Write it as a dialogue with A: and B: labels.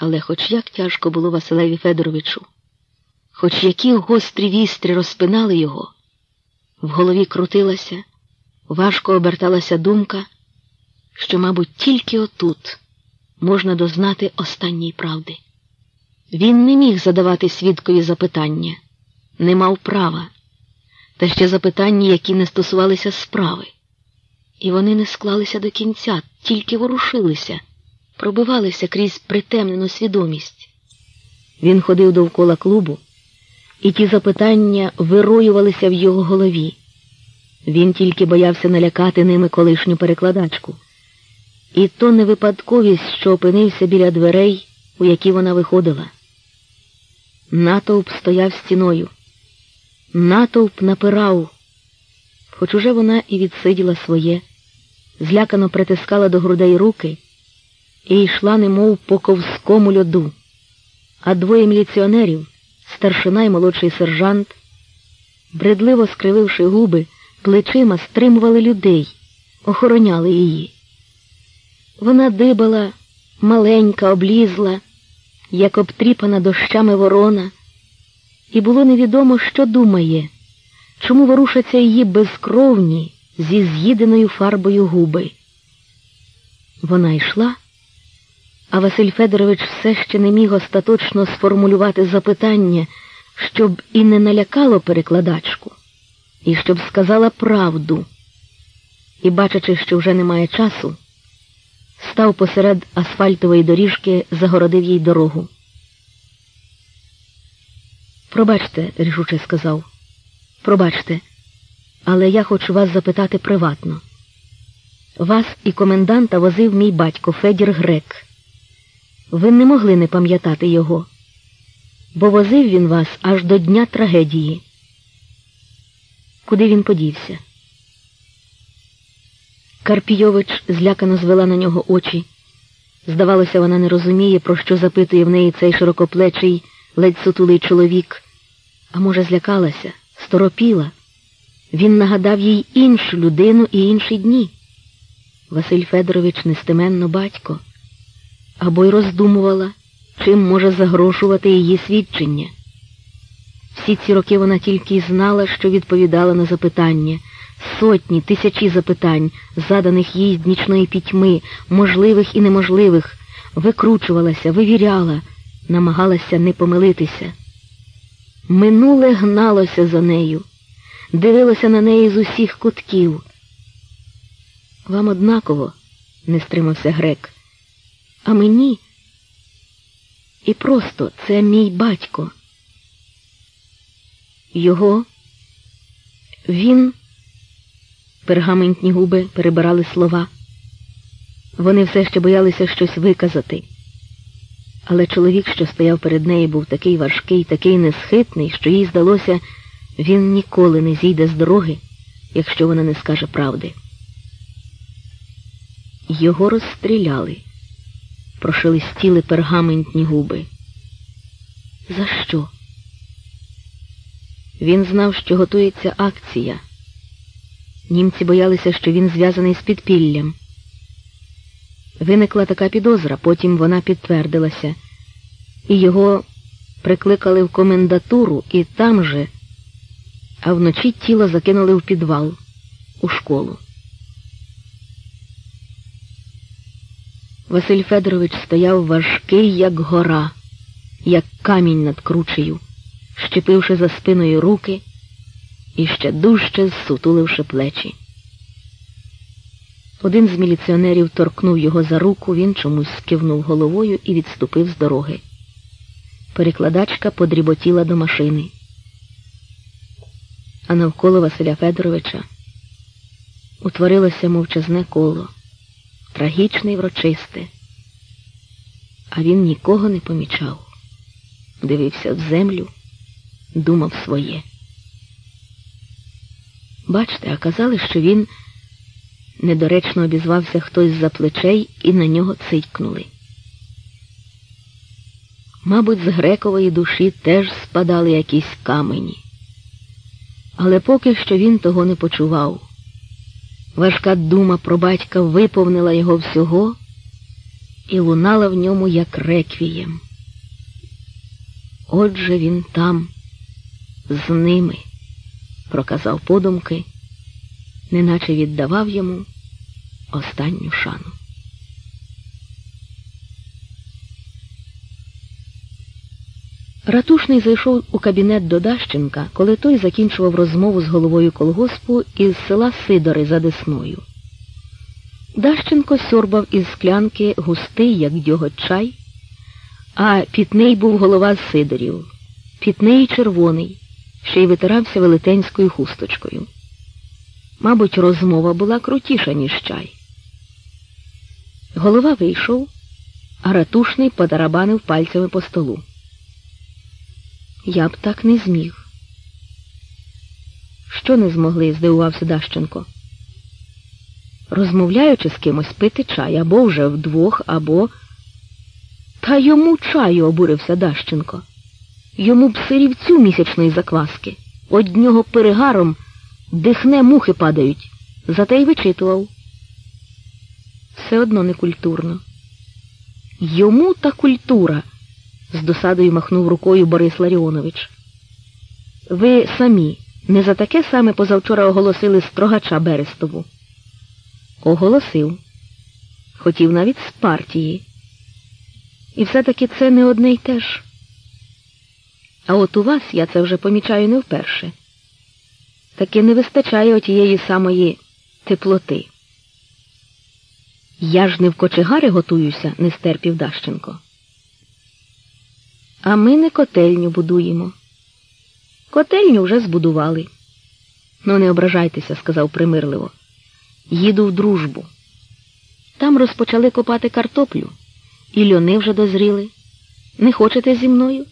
A: Але хоч як тяжко було Василеві Федоровичу, хоч які гострі вістрі розпинали його, в голові крутилася, важко оберталася думка, що, мабуть, тільки отут можна дознати останньої правди. Він не міг задавати свідкові запитання, не мав права, та ще запитання, які не стосувалися справи. І вони не склалися до кінця, тільки ворушилися, пробивалися крізь притемнену свідомість. Він ходив довкола клубу, і ті запитання вироювалися в його голові. Він тільки боявся налякати ними колишню перекладачку. І то не випадковість, що опинився біля дверей, у які вона виходила. Натовп стояв стіною. Натовп напирав, хоч уже вона і відсиділа своє, злякано притискала до грудей руки і йшла, немов по ковському льоду. А двоє міліціонерів, старшина й молодший сержант, бредливо скрививши губи, плечима стримували людей, охороняли її. Вона дибала, маленька, облізла, як обтріпана дощами ворона, і було невідомо, що думає, чому ворушаться її безкровні зі з'їденою фарбою губи. Вона йшла, а Василь Федорович все ще не міг остаточно сформулювати запитання, щоб і не налякало перекладачку, і щоб сказала правду. І, бачачи, що вже немає часу, став посеред асфальтової доріжки, загородив їй дорогу. Пробачте, рішуче сказав. Пробачте, але я хочу вас запитати приватно. Вас і коменданта возив мій батько Федір Грек. Ви не могли не пам'ятати його, бо возив він вас аж до дня трагедії. Куди він подівся? Карпійович злякано звела на нього очі. Здавалося, вона не розуміє, про що запитує в неї цей широкоплечий, ледь сутулий чоловік. А може, злякалася, сторопіла. Він нагадав їй іншу людину і інші дні. Василь Федорович нестеменно батько, або й роздумувала, чим може загрошувати її свідчення. Всі ці роки вона тільки й знала, що відповідала на запитання, сотні, тисячі запитань, заданих їй з нічної пітьми, можливих і неможливих, викручувалася, вивіряла, намагалася не помилитися. Минуле гналося за нею, дивилося на неї з усіх кутків. Вам однаково, не стримався грек, а мені і просто це мій батько. Його він, пергаментні губи перебирали слова. Вони все ще боялися щось виказати. Але чоловік, що стояв перед нею, був такий важкий, такий несхитний, що їй здалося, він ніколи не зійде з дороги, якщо вона не скаже правди. Його розстріляли, прошелестіли пергаментні губи. За що? Він знав, що готується акція. Німці боялися, що він зв'язаний з підпіллям. Виникла така підозра, потім вона підтвердилася, і його прикликали в комендатуру і там же, а вночі тіло закинули в підвал у школу. Василь Федорович стояв важкий, як гора, як камінь над кручею, щепивши за спиною руки і ще дужче зсутуливши плечі. Один з міліціонерів торкнув його за руку, він чомусь скивнув головою і відступив з дороги. Перекладачка подріботіла до машини. А навколо Василя Федоровича утворилося мовчазне коло, трагічне й врочисте. А він нікого не помічав, дивився в землю, думав своє. Бачте, а казали, що він недоречно обізвався хтось за плечей і на нього цикнули. Мабуть, з грекової душі теж спадали якісь камені. Але поки що він того не почував. Важка дума про батька виповнила його всього, і лунала в ньому як реквієм. Отже він там, з ними, проказав подумки, неначе віддавав йому останню шану. Ратушний зайшов у кабінет до Дащенка, коли той закінчував розмову з головою колгоспу із села Сидори за Десною. Дащенко сьорбав із склянки густий, як дьоготь чай, а пітний був голова з Сидорів, пітний і червоний, ще й витирався велетенською хусточкою. Мабуть, розмова була крутіша, ніж чай. Голова вийшов, а ратушний потарабанив пальцями по столу. Я б так не зміг. Що не змогли? здивувався Дащенко. Розмовляючи з кимось пити чай або вже вдвох, або. Та йому чаю, обурився Дащенко. Йому б сирівцю місячної закваски. Од нього перегаром дихне мухи падають. Зате й вичитував. Все одно не культурно. Йому та культура з досадою махнув рукою Борис Ларіонович. Ви самі не за таке саме позавчора оголосили строгача Берестову. Оголосив. Хотів навіть з партії. І все-таки це не одне й те ж. А от у вас я це вже помічаю не вперше. Таки не вистачає отієї самої теплоти. Я ж не в кочегари готуюся, не стерпів Дащенко. А ми не котельню будуємо. Котельню вже збудували. Ну, не ображайтеся, сказав примирливо. Їду в дружбу. Там розпочали копати картоплю, і льони вже дозріли. Не хочете зі мною?